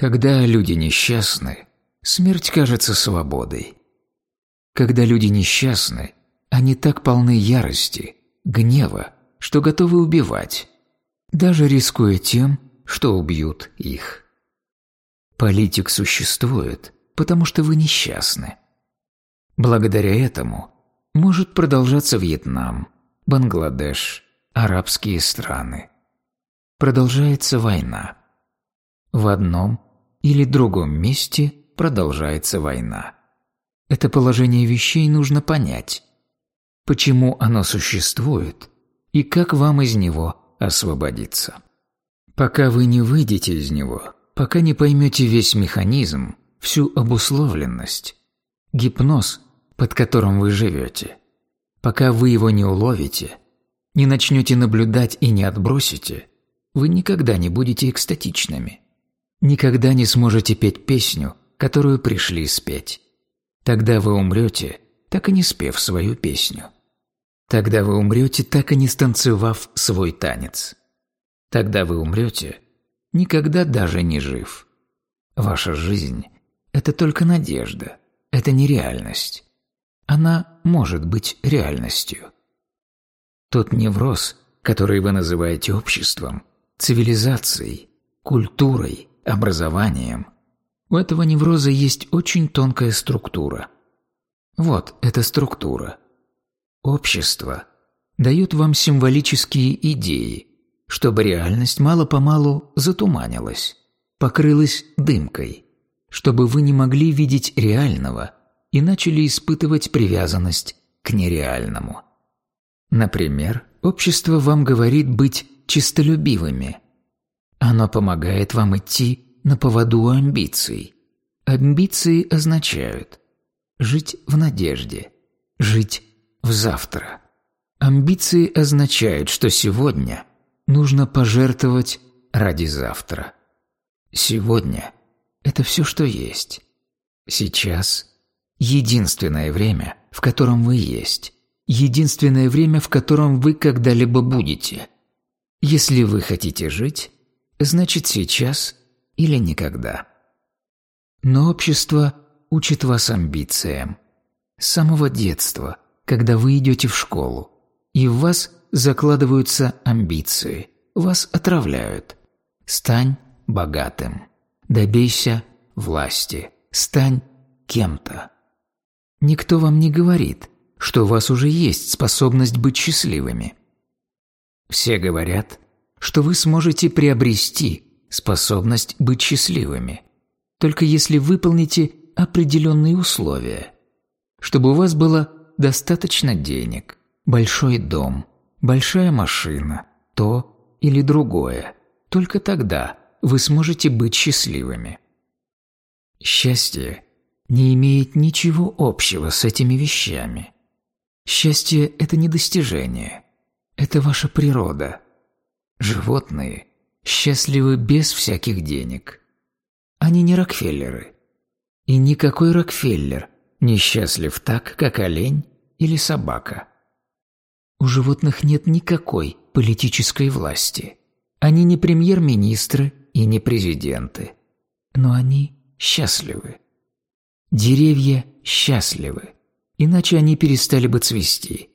Когда люди несчастны, смерть кажется свободой. Когда люди несчастны, они так полны ярости, гнева, что готовы убивать, даже рискуя тем, что убьют их. Политик существует, потому что вы несчастны. Благодаря этому может продолжаться Вьетнам, Бангладеш, арабские страны. Продолжается война. В одном или другом месте продолжается война. Это положение вещей нужно понять. Почему оно существует и как вам из него освободиться. Пока вы не выйдете из него, пока не поймете весь механизм, всю обусловленность, гипноз, под которым вы живете, пока вы его не уловите, не начнете наблюдать и не отбросите, вы никогда не будете экстатичными. Никогда не сможете петь песню, которую пришли спеть. Тогда вы умрете, так и не спев свою песню. Тогда вы умрете, так и не станцевав свой танец. Тогда вы умрете, никогда даже не жив. Ваша жизнь – это только надежда, это не реальность. Она может быть реальностью. Тот невроз, который вы называете обществом, цивилизацией, культурой, образованием, у этого невроза есть очень тонкая структура. Вот эта структура. Общество дает вам символические идеи, чтобы реальность мало-помалу затуманилась, покрылась дымкой, чтобы вы не могли видеть реального и начали испытывать привязанность к нереальному. Например, общество вам говорит быть чистолюбивыми. Оно помогает вам идти на поводу амбиций. Амбиции означают жить в надежде, жить в завтра. Амбиции означают, что сегодня нужно пожертвовать ради завтра. Сегодня – это все, что есть. Сейчас – единственное время, в котором вы есть. Единственное время, в котором вы когда-либо будете. Если вы хотите жить, значит сейчас или никогда. Но общество учит вас амбициям. С самого детства – когда вы идете в школу, и в вас закладываются амбиции, вас отравляют. Стань богатым, добейся власти, стань кем-то. Никто вам не говорит, что у вас уже есть способность быть счастливыми. Все говорят, что вы сможете приобрести способность быть счастливыми, только если выполните определенные условия, чтобы у вас было достаточно денег, большой дом, большая машина, то или другое. Только тогда вы сможете быть счастливыми. Счастье не имеет ничего общего с этими вещами. Счастье – это не достижение, это ваша природа. Животные счастливы без всяких денег. Они не Рокфеллеры. И никакой Рокфеллер не счастлив так, как олень или собака. У животных нет никакой политической власти. Они не премьер-министры и не президенты. Но они счастливы. Деревья счастливы, иначе они перестали бы цвести.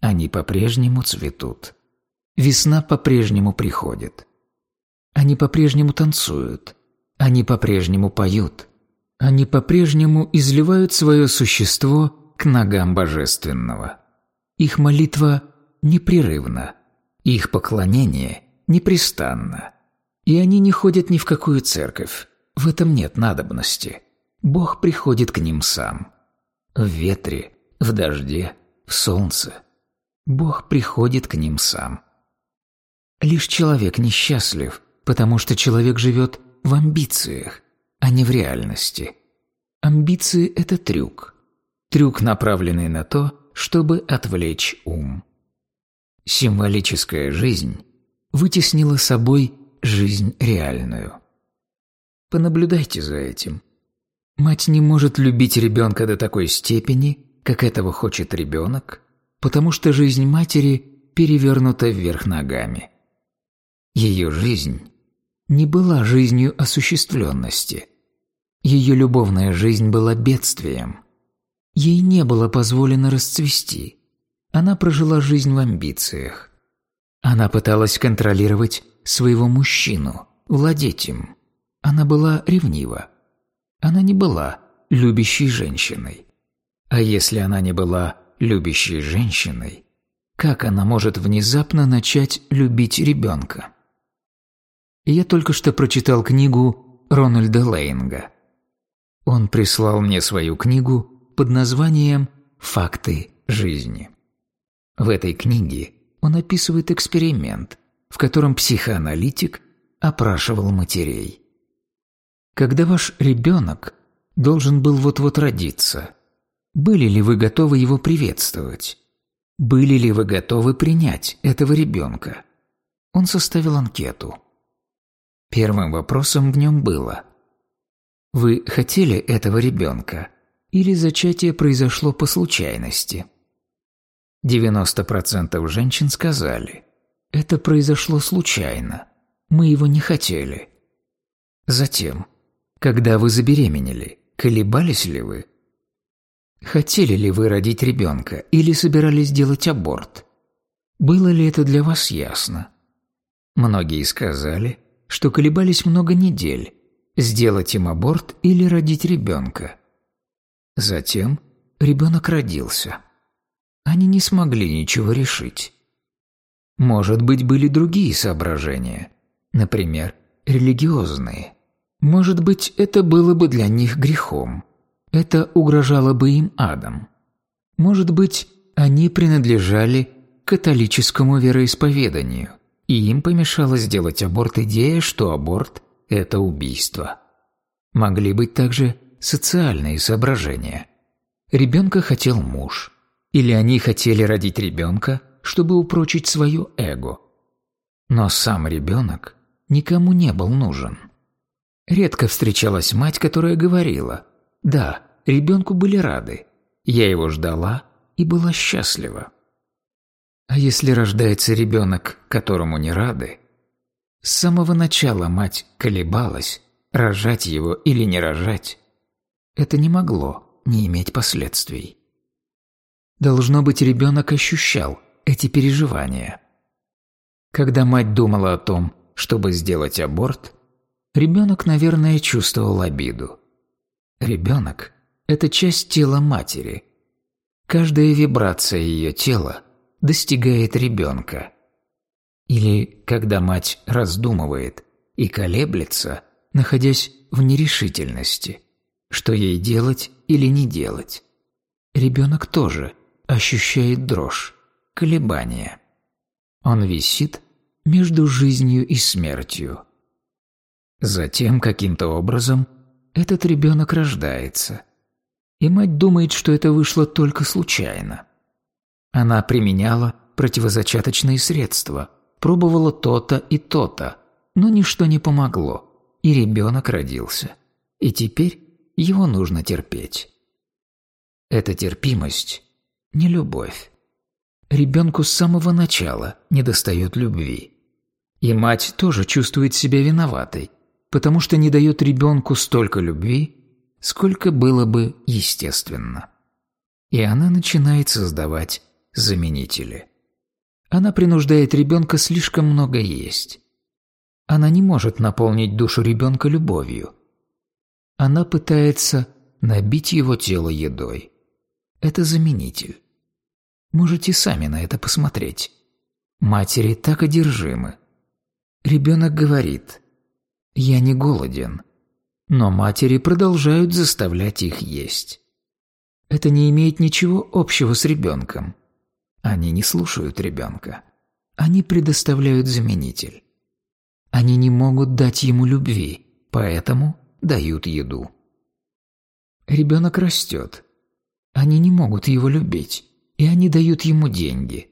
Они по-прежнему цветут. Весна по-прежнему приходит. Они по-прежнему танцуют. Они по-прежнему поют. Они по-прежнему изливают свое существо к ногам Божественного. Их молитва непрерывна, их поклонение непрестанно. И они не ходят ни в какую церковь, в этом нет надобности. Бог приходит к ним сам. В ветре, в дожде, в солнце. Бог приходит к ним сам. Лишь человек несчастлив, потому что человек живет в амбициях, а не в реальности. Амбиции – это трюк – Трюк, направленный на то, чтобы отвлечь ум. Символическая жизнь вытеснила собой жизнь реальную. Понаблюдайте за этим. Мать не может любить ребенка до такой степени, как этого хочет ребенок, потому что жизнь матери перевернута вверх ногами. Ее жизнь не была жизнью осуществленности. Ее любовная жизнь была бедствием. Ей не было позволено расцвести. Она прожила жизнь в амбициях. Она пыталась контролировать своего мужчину, владеть им. Она была ревнива. Она не была любящей женщиной. А если она не была любящей женщиной, как она может внезапно начать любить ребенка? Я только что прочитал книгу Рональда Лейнга. Он прислал мне свою книгу под названием «Факты жизни». В этой книге он описывает эксперимент, в котором психоаналитик опрашивал матерей. Когда ваш ребенок должен был вот-вот родиться, были ли вы готовы его приветствовать? Были ли вы готовы принять этого ребенка? Он составил анкету. Первым вопросом в нем было «Вы хотели этого ребенка?» или зачатие произошло по случайности? 90% женщин сказали «Это произошло случайно, мы его не хотели». Затем, когда вы забеременели, колебались ли вы? Хотели ли вы родить ребенка или собирались делать аборт? Было ли это для вас ясно? Многие сказали, что колебались много недель, сделать им аборт или родить ребенка. Затем ребенок родился. Они не смогли ничего решить. Может быть, были другие соображения, например, религиозные. Может быть, это было бы для них грехом. Это угрожало бы им адом. Может быть, они принадлежали к католическому вероисповеданию, и им помешало сделать аборт идея, что аборт – это убийство. Могли быть также социальные соображения. Ребенка хотел муж. Или они хотели родить ребенка, чтобы упрочить свое эго. Но сам ребенок никому не был нужен. Редко встречалась мать, которая говорила «Да, ребенку были рады, я его ждала и была счастлива». А если рождается ребенок, которому не рады, с самого начала мать колебалась, рожать его или не рожать, это не могло не иметь последствий. Должно быть, ребенок ощущал эти переживания. Когда мать думала о том, чтобы сделать аборт, ребенок, наверное, чувствовал обиду. Ребенок – это часть тела матери. Каждая вибрация ее тела достигает ребенка. Или когда мать раздумывает и колеблется, находясь в нерешительности, что ей делать или не делать. Ребенок тоже ощущает дрожь, колебания. Он висит между жизнью и смертью. Затем каким-то образом этот ребенок рождается, и мать думает, что это вышло только случайно. Она применяла противозачаточные средства, пробовала то-то и то-то, но ничто не помогло, и ребенок родился. И теперь его нужно терпеть. Эта терпимость – не любовь. Ребенку с самого начала недостает любви. И мать тоже чувствует себя виноватой, потому что не дает ребенку столько любви, сколько было бы естественно. И она начинает создавать заменители. Она принуждает ребенка слишком много есть. Она не может наполнить душу ребенка любовью. Она пытается набить его тело едой. Это заменитель. Можете сами на это посмотреть. Матери так одержимы. Ребенок говорит «Я не голоден», но матери продолжают заставлять их есть. Это не имеет ничего общего с ребенком. Они не слушают ребенка. Они предоставляют заменитель. Они не могут дать ему любви, поэтому дают еду. Ребенок растет. Они не могут его любить, и они дают ему деньги.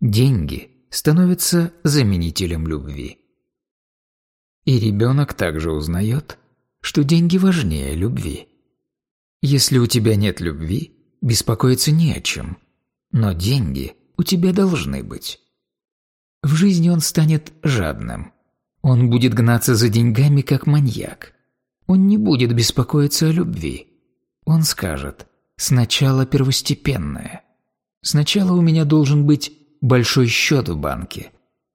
Деньги становятся заменителем любви. И ребенок также узнает, что деньги важнее любви. Если у тебя нет любви, беспокоиться не о чем, но деньги у тебя должны быть. В жизни он станет жадным. Он будет гнаться за деньгами, как маньяк. Он не будет беспокоиться о любви. Он скажет «сначала первостепенное». Сначала у меня должен быть большой счет в банке.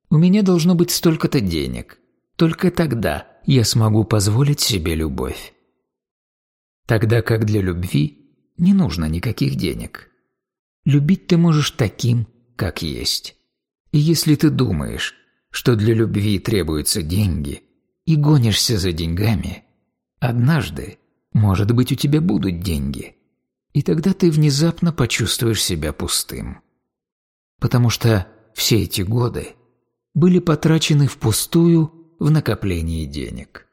У меня должно быть столько-то денег. Только тогда я смогу позволить себе любовь. Тогда как для любви не нужно никаких денег. Любить ты можешь таким, как есть. И если ты думаешь, что для любви требуются деньги, и гонишься за деньгами, однажды, может быть, у тебя будут деньги, и тогда ты внезапно почувствуешь себя пустым. Потому что все эти годы были потрачены впустую в накоплении денег.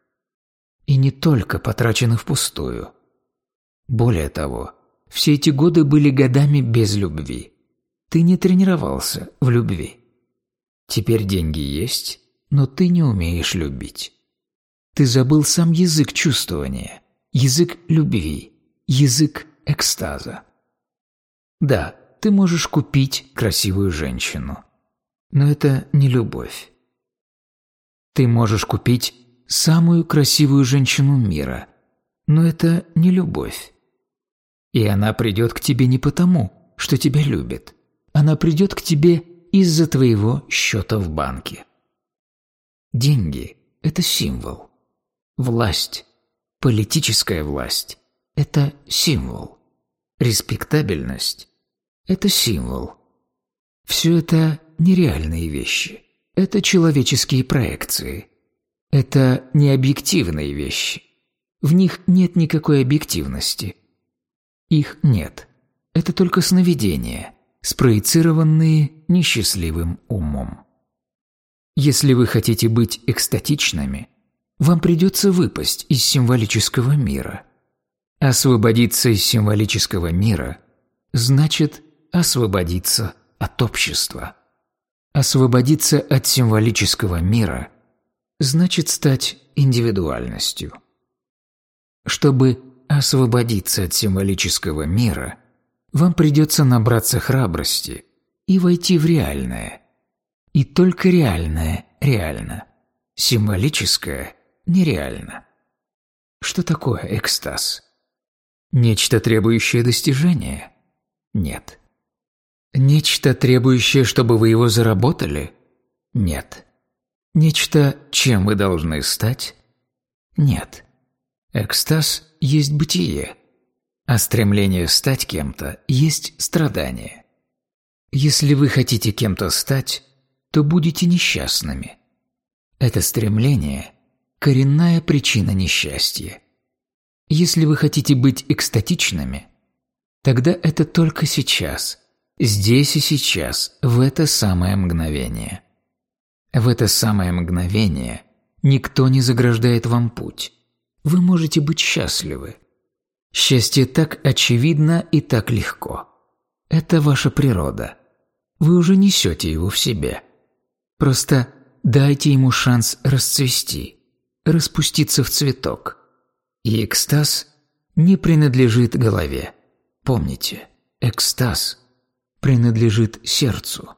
И не только потрачены впустую. Более того, все эти годы были годами без любви. Ты не тренировался в любви. Теперь деньги есть, но ты не умеешь любить. Ты забыл сам язык чувствования, язык любви, язык экстаза. Да, ты можешь купить красивую женщину, но это не любовь. Ты можешь купить самую красивую женщину мира, но это не любовь. И она придет к тебе не потому, что тебя любит. Она придет к тебе из-за твоего счета в банке. Деньги – это символ. Власть, политическая власть – это символ. Респектабельность – это символ. Все это нереальные вещи. Это человеческие проекции. Это необъективные вещи. В них нет никакой объективности. Их нет. Это только сновидения, спроецированные несчастливым умом. Если вы хотите быть экстатичными, вам придется выпасть из символического мира. Освободиться из символического мира значит освободиться от общества. Освободиться от символического мира значит стать индивидуальностью. Чтобы освободиться от символического мира, вам придется набраться храбрости и войти в реальное. И только реальное реально. Символическое нереально. Что такое экстаз? Нечто требующее достижения? Нет. Нечто требующее, чтобы вы его заработали? Нет. Нечто, чем вы должны стать? Нет. Экстаз есть бытие, а стремление стать кем-то есть страдание. Если вы хотите кем-то стать, то будете несчастными. Это стремление – коренная причина несчастья. Если вы хотите быть экстатичными, тогда это только сейчас, здесь и сейчас, в это самое мгновение. В это самое мгновение никто не заграждает вам путь вы можете быть счастливы. Счастье так очевидно и так легко. Это ваша природа. Вы уже несете его в себе. Просто дайте ему шанс расцвести, распуститься в цветок. И экстаз не принадлежит голове. Помните, экстаз принадлежит сердцу.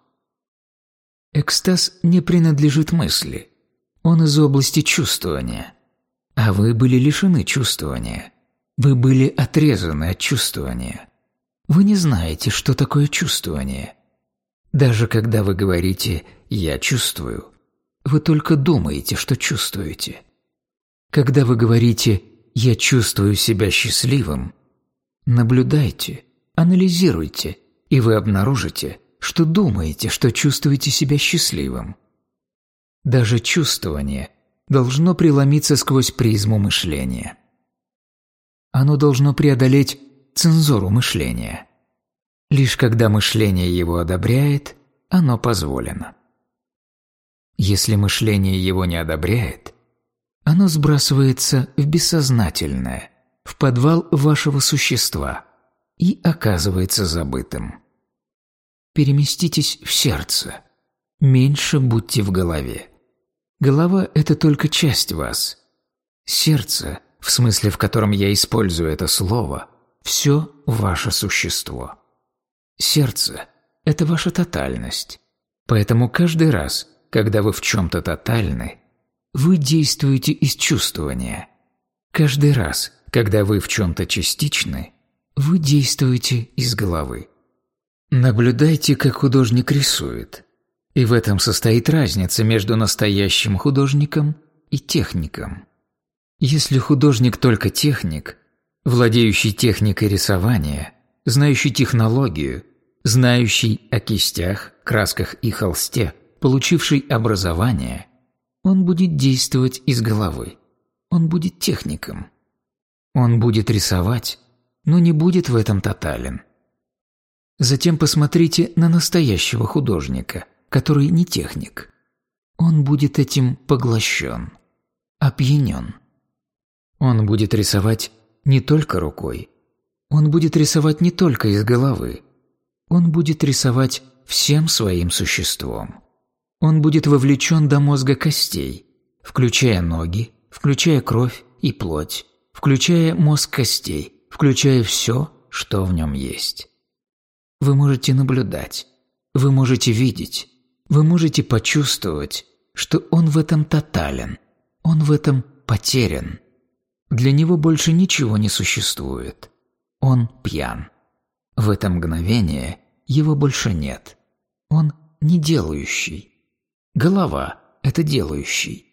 Экстаз не принадлежит мысли. Он из области чувствования – а вы были лишены чувствования. Вы были отрезаны от чувствования. Вы не знаете, что такое чувствование. Даже когда вы говорите «я чувствую», вы только думаете, что чувствуете. Когда вы говорите «я чувствую себя счастливым», наблюдайте, анализируйте, и вы обнаружите, что думаете, что чувствуете себя счастливым. Даже чувствование – должно преломиться сквозь призму мышления. Оно должно преодолеть цензуру мышления. Лишь когда мышление его одобряет, оно позволено. Если мышление его не одобряет, оно сбрасывается в бессознательное, в подвал вашего существа и оказывается забытым. Переместитесь в сердце, меньше будьте в голове. Голова – это только часть вас. Сердце, в смысле, в котором я использую это слово, все ваше существо. Сердце – это ваша тотальность. Поэтому каждый раз, когда вы в чем-то тотальны, вы действуете из чувствования. Каждый раз, когда вы в чем-то частичны, вы действуете из головы. Наблюдайте, как художник рисует. И в этом состоит разница между настоящим художником и техником. Если художник только техник, владеющий техникой рисования, знающий технологию, знающий о кистях, красках и холсте, получивший образование, он будет действовать из головы. Он будет техником. Он будет рисовать, но не будет в этом тотален. Затем посмотрите на настоящего художника, который не техник. Он будет этим поглощен, опьянен. Он будет рисовать не только рукой. Он будет рисовать не только из головы. Он будет рисовать всем своим существом. Он будет вовлечен до мозга костей, включая ноги, включая кровь и плоть, включая мозг костей, включая все, что в нем есть. Вы можете наблюдать, вы можете видеть, вы можете почувствовать, что он в этом тотален, он в этом потерян. Для него больше ничего не существует. Он пьян. В это мгновение его больше нет. Он не делающий. Голова – это делающий.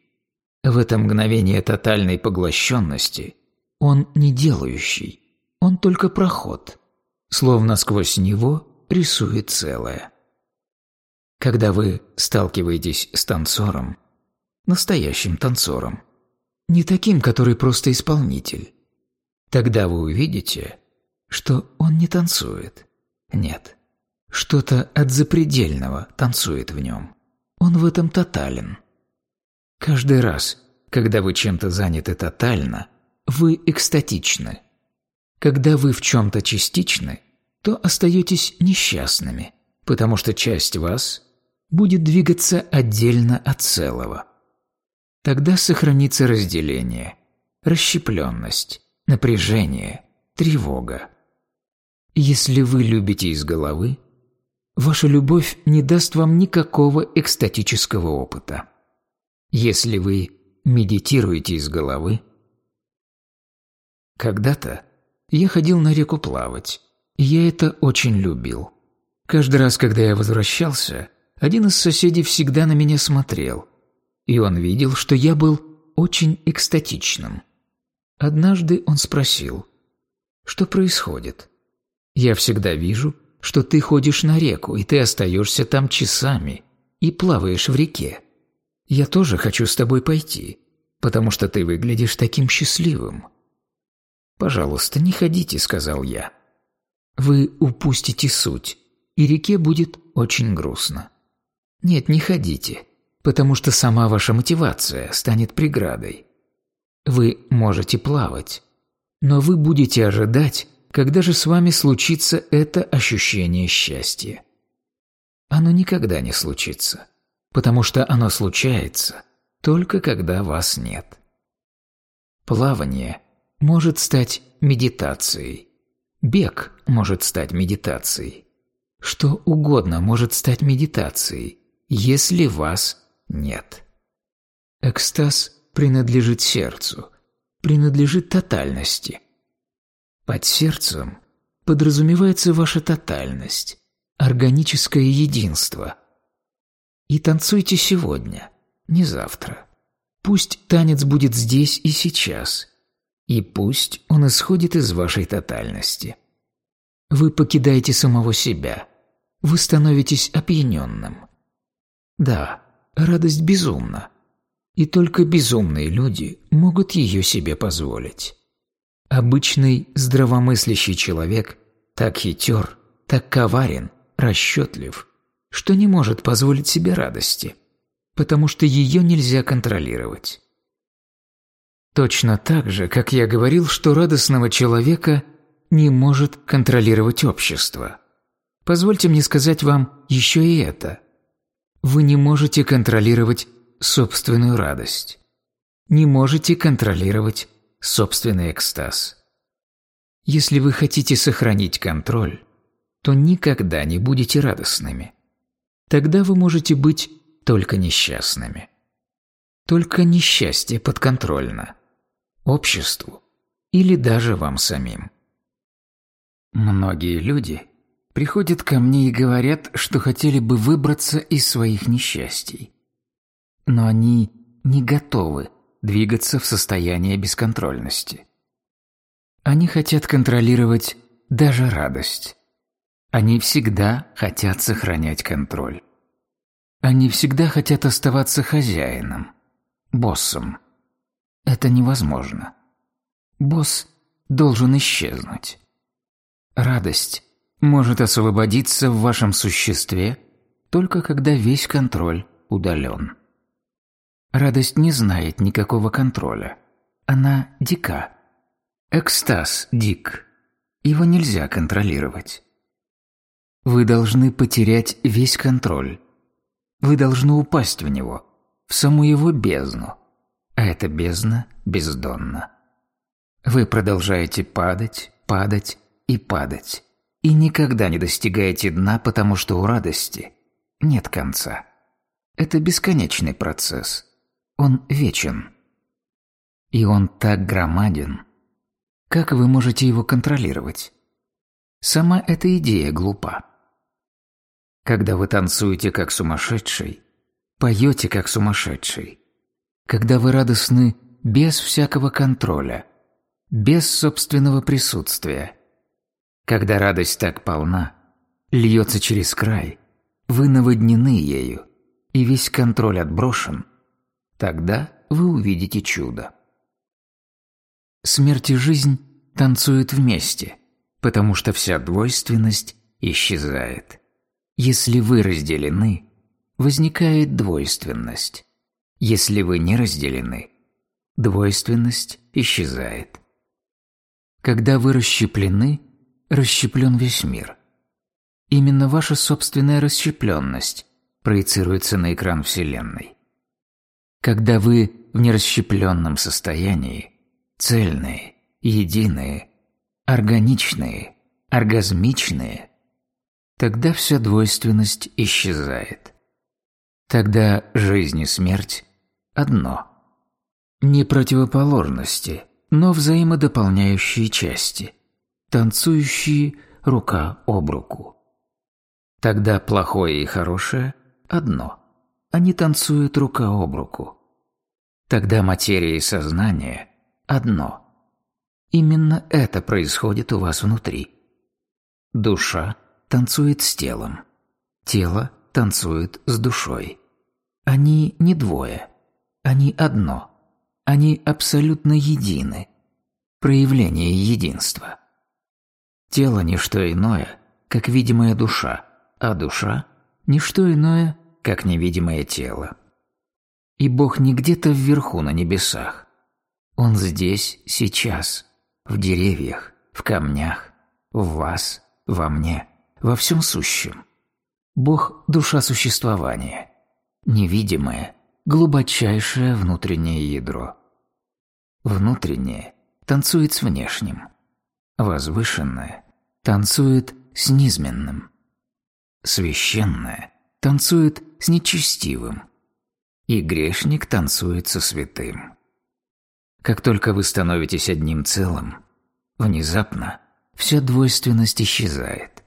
В это мгновение тотальной поглощенности он не делающий. Он только проход словно сквозь него рисует целое. Когда вы сталкиваетесь с танцором, настоящим танцором, не таким, который просто исполнитель, тогда вы увидите, что он не танцует. Нет, что-то от запредельного танцует в нем. Он в этом тотален. Каждый раз, когда вы чем-то заняты тотально, вы экстатичны – когда вы в чем-то частичны, то остаетесь несчастными, потому что часть вас будет двигаться отдельно от целого. Тогда сохранится разделение, расщепленность, напряжение, тревога. Если вы любите из головы, ваша любовь не даст вам никакого экстатического опыта. Если вы медитируете из головы, когда-то я ходил на реку плавать. И я это очень любил. Каждый раз, когда я возвращался, один из соседей всегда на меня смотрел. И он видел, что я был очень экстатичным. Однажды он спросил, «Что происходит?» «Я всегда вижу, что ты ходишь на реку, и ты остаешься там часами и плаваешь в реке. Я тоже хочу с тобой пойти, потому что ты выглядишь таким счастливым». «Пожалуйста, не ходите», — сказал я. «Вы упустите суть, и реке будет очень грустно». «Нет, не ходите, потому что сама ваша мотивация станет преградой. Вы можете плавать, но вы будете ожидать, когда же с вами случится это ощущение счастья. Оно никогда не случится, потому что оно случается только когда вас нет. Плавание – может стать медитацией. Бег может стать медитацией. Что угодно может стать медитацией, если вас нет. Экстаз принадлежит сердцу, принадлежит тотальности. Под сердцем подразумевается ваша тотальность, органическое единство. И танцуйте сегодня, не завтра. Пусть танец будет здесь и сейчас, и пусть он исходит из вашей тотальности. Вы покидаете самого себя. Вы становитесь опьяненным. Да, радость безумна. И только безумные люди могут ее себе позволить. Обычный здравомыслящий человек так хитер, так коварен, расчетлив, что не может позволить себе радости, потому что ее нельзя контролировать. Точно так же, как я говорил, что радостного человека не может контролировать общество. Позвольте мне сказать вам еще и это. Вы не можете контролировать собственную радость. Не можете контролировать собственный экстаз. Если вы хотите сохранить контроль, то никогда не будете радостными. Тогда вы можете быть только несчастными. Только несчастье подконтрольно. Обществу или даже вам самим. Многие люди приходят ко мне и говорят, что хотели бы выбраться из своих несчастий. Но они не готовы двигаться в состояние бесконтрольности. Они хотят контролировать даже радость. Они всегда хотят сохранять контроль. Они всегда хотят оставаться хозяином, боссом. Это невозможно. Босс должен исчезнуть. Радость может освободиться в вашем существе только когда весь контроль удален. Радость не знает никакого контроля. Она дика. Экстаз дик. Его нельзя контролировать. Вы должны потерять весь контроль. Вы должны упасть в него, в саму его бездну. А эта бездна бездонна. Вы продолжаете падать, падать и падать. И никогда не достигаете дна, потому что у радости нет конца. Это бесконечный процесс. Он вечен. И он так громаден. Как вы можете его контролировать? Сама эта идея глупа. Когда вы танцуете как сумасшедший, поете как сумасшедший, когда вы радостны без всякого контроля, без собственного присутствия, когда радость так полна, льется через край, вы наводнены ею, и весь контроль отброшен, тогда вы увидите чудо. Смерть и жизнь танцуют вместе, потому что вся двойственность исчезает. Если вы разделены, возникает двойственность. Если вы не разделены, двойственность исчезает. Когда вы расщеплены, расщеплен весь мир. Именно ваша собственная расщепленность проецируется на экран Вселенной. Когда вы в нерасщепленном состоянии, цельные, единые, органичные, оргазмичные, тогда вся двойственность исчезает. Тогда жизнь и смерть – одно. Не противоположности, но взаимодополняющие части – танцующие рука об руку. Тогда плохое и хорошее – одно. Они танцуют рука об руку. Тогда материя и сознание – одно. Именно это происходит у вас внутри. Душа танцует с телом. Тело танцует с душой. Они не двое. Они одно. Они абсолютно едины. Проявление единства. Тело – не что иное, как видимая душа, а душа – не что иное, как невидимое тело. И Бог не где-то вверху на небесах. Он здесь, сейчас, в деревьях, в камнях, в вас, во мне, во всем сущем. Бог – душа существования, невидимое, глубочайшее внутреннее ядро. Внутреннее танцует с внешним – Возвышенное танцует с низменным. Священное танцует с нечестивым. И грешник танцует со святым. Как только вы становитесь одним целым, внезапно вся двойственность исчезает.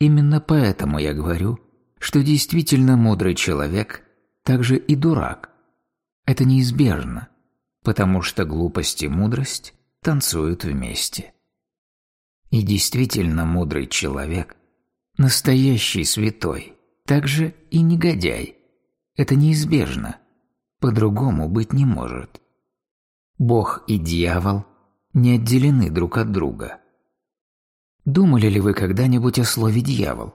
Именно поэтому я говорю, что действительно мудрый человек также и дурак. Это неизбежно, потому что глупость и мудрость танцуют вместе. И действительно мудрый человек, настоящий святой, также и негодяй. Это неизбежно, по-другому быть не может. Бог и дьявол не отделены друг от друга. Думали ли вы когда-нибудь о слове «дьявол»?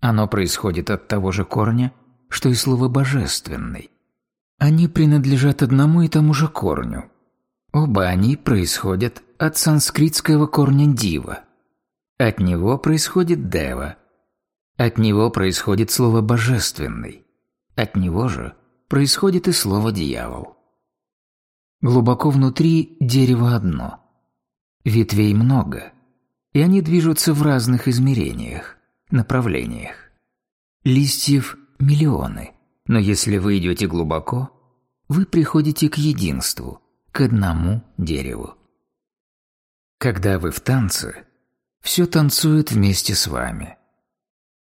Оно происходит от того же корня, что и слово «божественный». Они принадлежат одному и тому же корню. Оба они происходят от санскритского корня «дива». От него происходит «дева». От него происходит слово «божественный». От него же происходит и слово «дьявол». Глубоко внутри дерево одно. Ветвей много, и они движутся в разных измерениях, направлениях. Листьев миллионы, но если вы идете глубоко, вы приходите к единству, к одному дереву. Когда вы в танце, все танцует вместе с вами.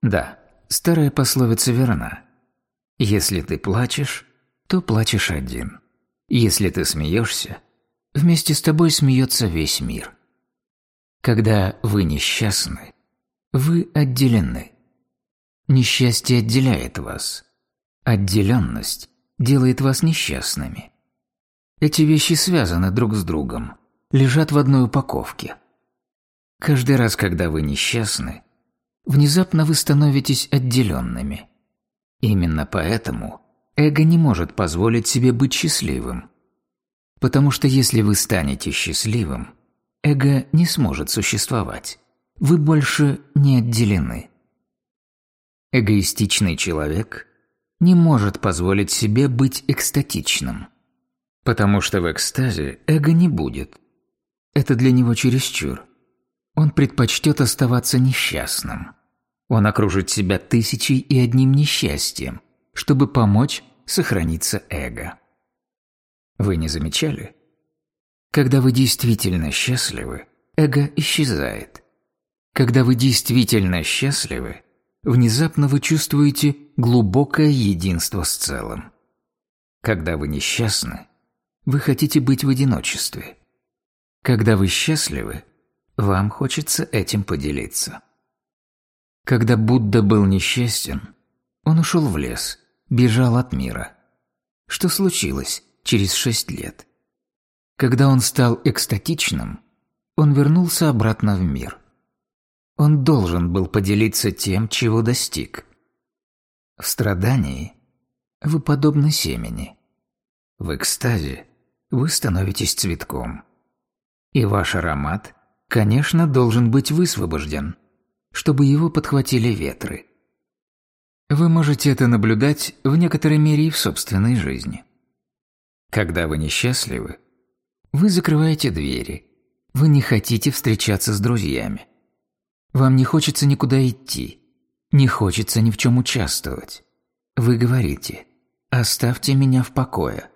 Да, старая пословица верна. Если ты плачешь, то плачешь один. Если ты смеешься, вместе с тобой смеется весь мир. Когда вы несчастны, вы отделены. Несчастье отделяет вас. Отделенность делает вас несчастными. Эти вещи связаны друг с другом, лежат в одной упаковке. Каждый раз, когда вы несчастны, внезапно вы становитесь отделенными. Именно поэтому эго не может позволить себе быть счастливым. Потому что если вы станете счастливым, эго не сможет существовать. Вы больше не отделены. Эгоистичный человек не может позволить себе быть экстатичным. Потому что в экстазе эго не будет. Это для него чересчур. Он предпочтет оставаться несчастным. Он окружит себя тысячей и одним несчастьем, чтобы помочь сохраниться эго. Вы не замечали? Когда вы действительно счастливы, эго исчезает. Когда вы действительно счастливы, внезапно вы чувствуете глубокое единство с целым. Когда вы несчастны, вы хотите быть в одиночестве. Когда вы счастливы, вам хочется этим поделиться. Когда Будда был несчастен, он ушел в лес, бежал от мира. Что случилось через шесть лет? Когда он стал экстатичным, он вернулся обратно в мир – он должен был поделиться тем, чего достиг. В страдании вы подобны семени. В экстазе вы становитесь цветком. И ваш аромат, конечно, должен быть высвобожден, чтобы его подхватили ветры. Вы можете это наблюдать в некоторой мере и в собственной жизни. Когда вы несчастливы, вы закрываете двери, вы не хотите встречаться с друзьями. Вам не хочется никуда идти, не хочется ни в чем участвовать. Вы говорите «Оставьте меня в покое».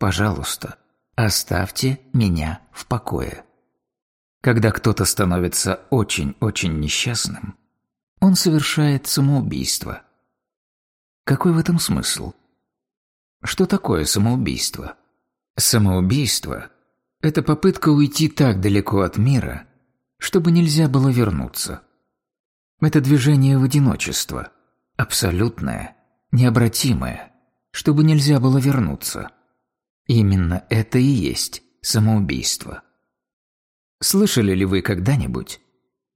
Пожалуйста, оставьте меня в покое. Когда кто-то становится очень-очень несчастным, он совершает самоубийство. Какой в этом смысл? Что такое самоубийство? Самоубийство – это попытка уйти так далеко от мира, чтобы нельзя было вернуться. Это движение в одиночество, абсолютное, необратимое, чтобы нельзя было вернуться. Именно это и есть самоубийство. Слышали ли вы когда-нибудь,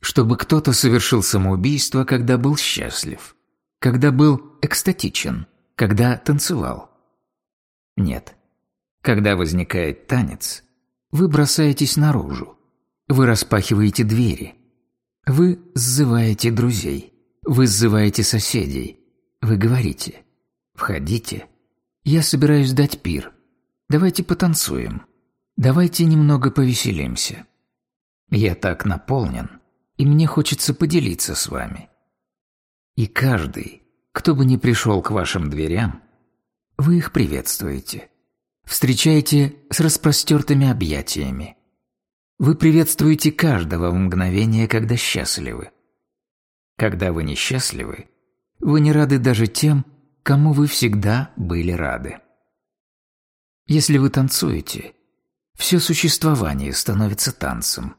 чтобы кто-то совершил самоубийство, когда был счастлив, когда был экстатичен, когда танцевал? Нет. Когда возникает танец, вы бросаетесь наружу, вы распахиваете двери. Вы сзываете друзей. Вы сзываете соседей. Вы говорите «Входите. Я собираюсь дать пир. Давайте потанцуем. Давайте немного повеселимся. Я так наполнен, и мне хочется поделиться с вами». И каждый, кто бы ни пришел к вашим дверям, вы их приветствуете. Встречаете с распростертыми объятиями – вы приветствуете каждого в мгновение, когда счастливы. Когда вы несчастливы, вы не рады даже тем, кому вы всегда были рады. Если вы танцуете, все существование становится танцем.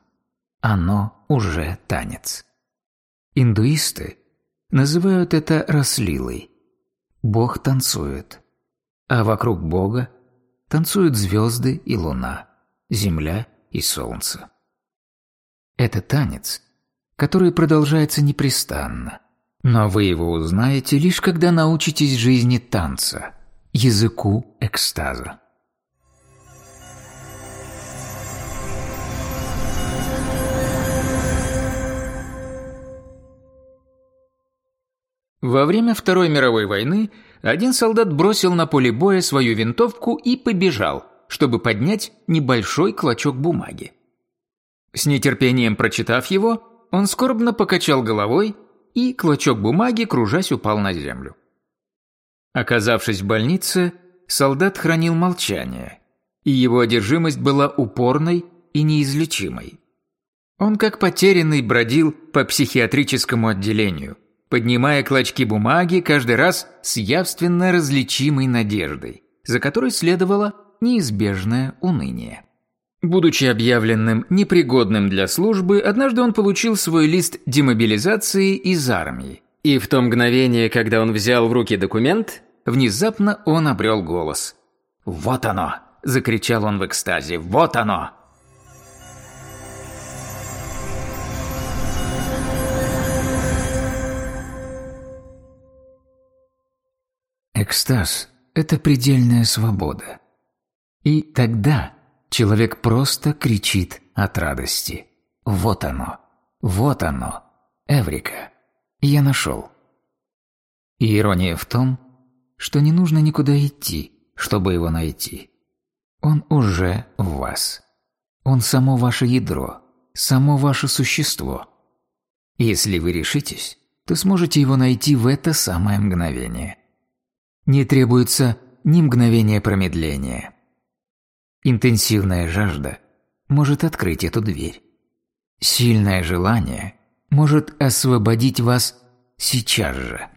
Оно уже танец. Индуисты называют это раслилой. Бог танцует. А вокруг Бога танцуют звезды и луна, земля и солнце. Это танец, который продолжается непрестанно, но вы его узнаете лишь когда научитесь жизни танца, языку экстаза. Во время Второй мировой войны один солдат бросил на поле боя свою винтовку и побежал, чтобы поднять небольшой клочок бумаги. С нетерпением прочитав его, он скорбно покачал головой, и клочок бумаги, кружась, упал на землю. Оказавшись в больнице, солдат хранил молчание, и его одержимость была упорной и неизлечимой. Он как потерянный бродил по психиатрическому отделению, поднимая клочки бумаги каждый раз с явственно различимой надеждой, за которой следовало неизбежное уныние. Будучи объявленным непригодным для службы, однажды он получил свой лист демобилизации из армии. И в то мгновение, когда он взял в руки документ, внезапно он обрел голос. «Вот оно!» – закричал он в экстазе. «Вот оно!» Экстаз – это предельная свобода. И тогда человек просто кричит от радости. Вот оно, вот оно, Эврика, я нашел. И ирония в том, что не нужно никуда идти, чтобы его найти. Он уже в вас. Он само ваше ядро, само ваше существо. Если вы решитесь, то сможете его найти в это самое мгновение. Не требуется ни мгновения промедления. Интенсивная жажда может открыть эту дверь. Сильное желание может освободить вас сейчас же.